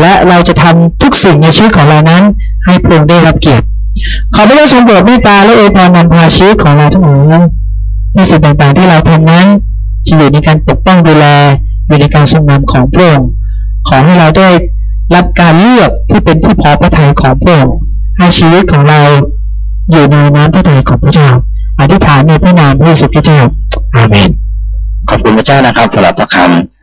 และเราจะทำทุกสิ่งในชีวิตของเรานั้น ให้พระองค์ได้รับเกียรติขอพระเจ้าทรงโปรดเมตตาและเอวยพรนำพาชีวิตของเราทั้งหมดในสิ่งต่างๆที่เราทำนั้นจะอยู่ในการปกป้องดูแลอยู่ในการทรงนำของพระองค์ขอให้เราได้รับการเลือกที่เป็นที่พอพระทัยของพระองค์ให้ชีวิตของเราอยู่ในน้ำพระทัยของพระเจ้า อธิษฐานในพระนามพระเยซูคริสต์เจ้าอาเมน ขอบคุณพระเจ้านะครับสำหรับพระคำ